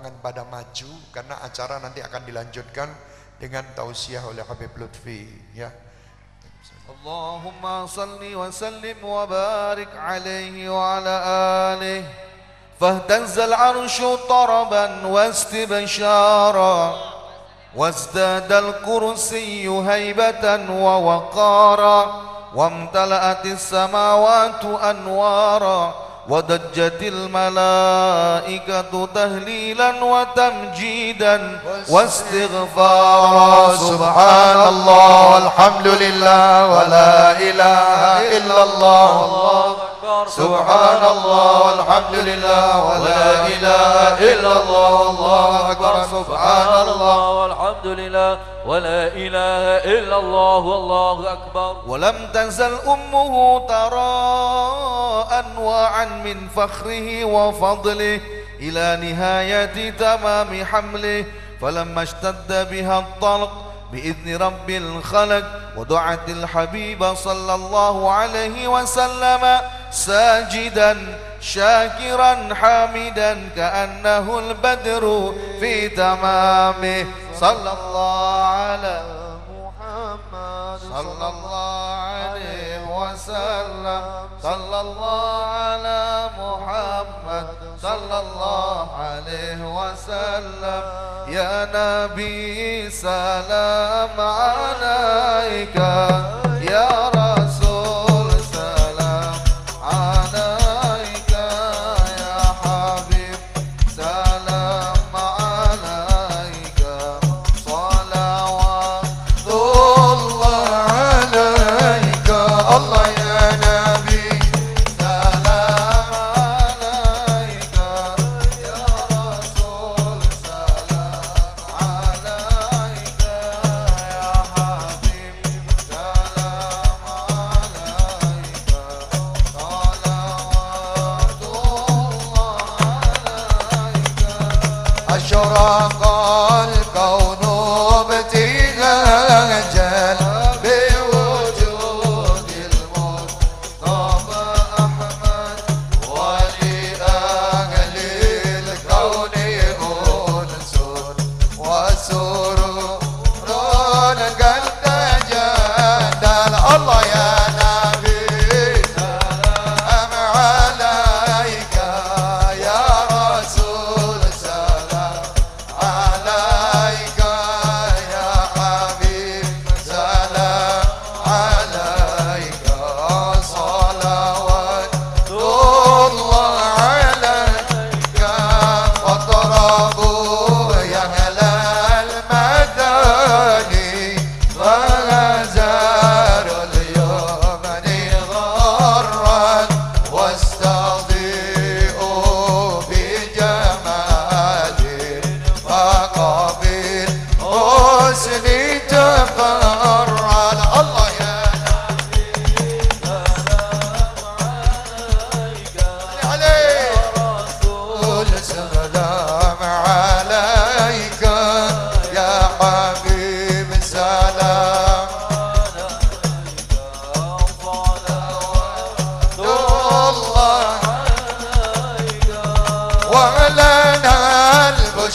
jangan pada maju karena acara nanti akan dilanjutkan dengan tausiah oleh Habib Lutfi ya اللهم صل وسلم وبارك عليه وعلى آله فاهتز العرش طربا واستبشارا وازداد الكرسي هيبة ووقارا وامتلأت السماوات أنوارا وضجت الملائكة تهليلا وتمجيدا واستغفارا. سبحان الله والحمد لله ولا إله إلا الله. سبحان الله والحمد لله ولا إله إلا الله الله أكبر. سبحان الله والحمد لله ولا إله إلا الله والله أكبر. ولم تزل أمه ترى أنواعا من فخره وفضله إلى نهاية تمام حمله فلما اشتد بها الطلق بإذن رب الخلق ودعت الحبيب صلى الله عليه وسلم ساجدا شاكرا حامدا كأنه البدر في تمامه. صلى الله على محمد صلى الله عليه وسلم. صلى الله على محمد صلى الله عليه وسلم. يا نبي سلام عليك. عليك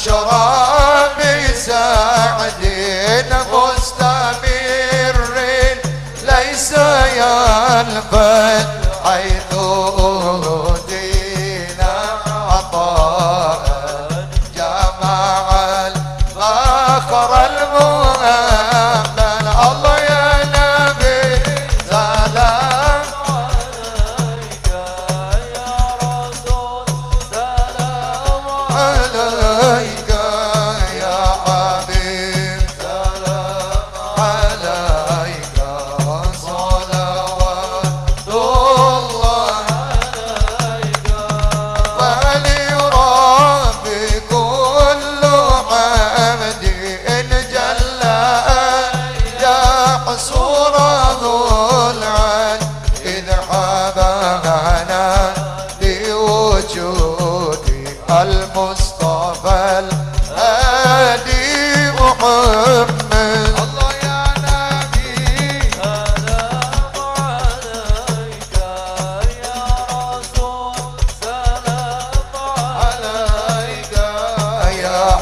البشرى بسعد مستمر ليس ينفد حيث أهدينا عطاء جمع الفخر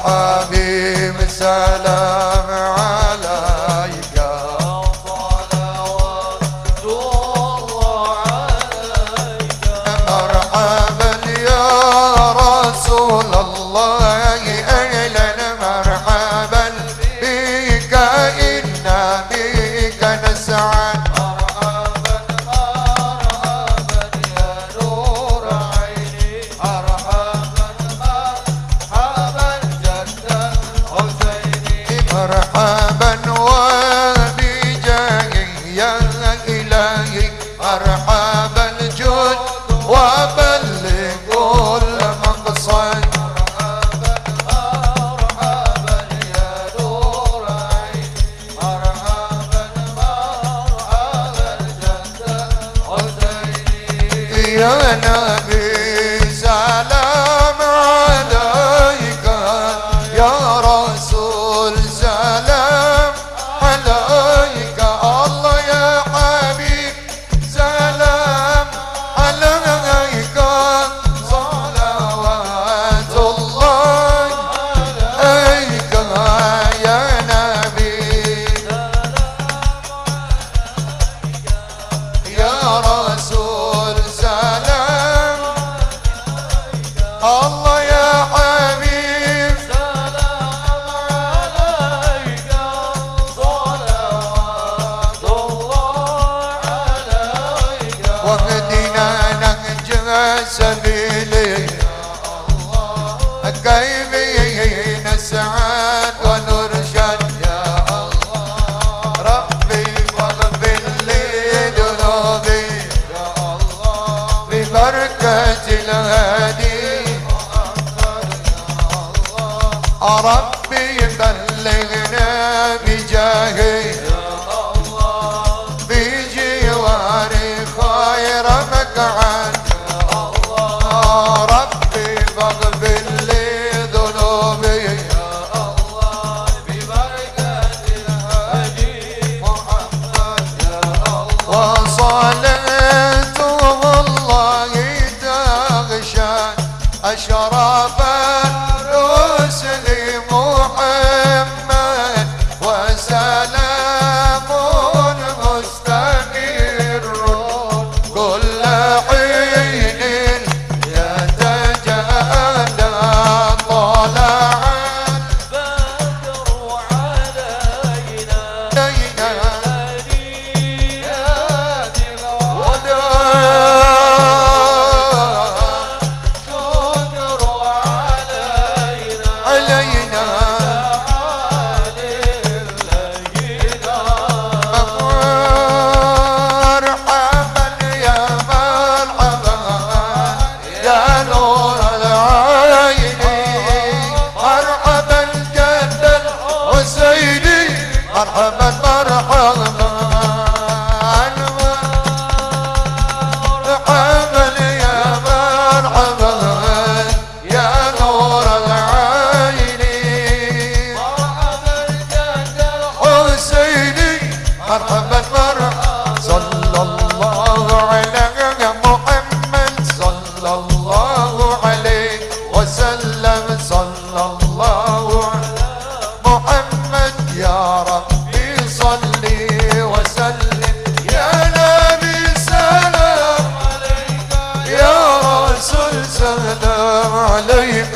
حبيب سلام. يا viaje عليك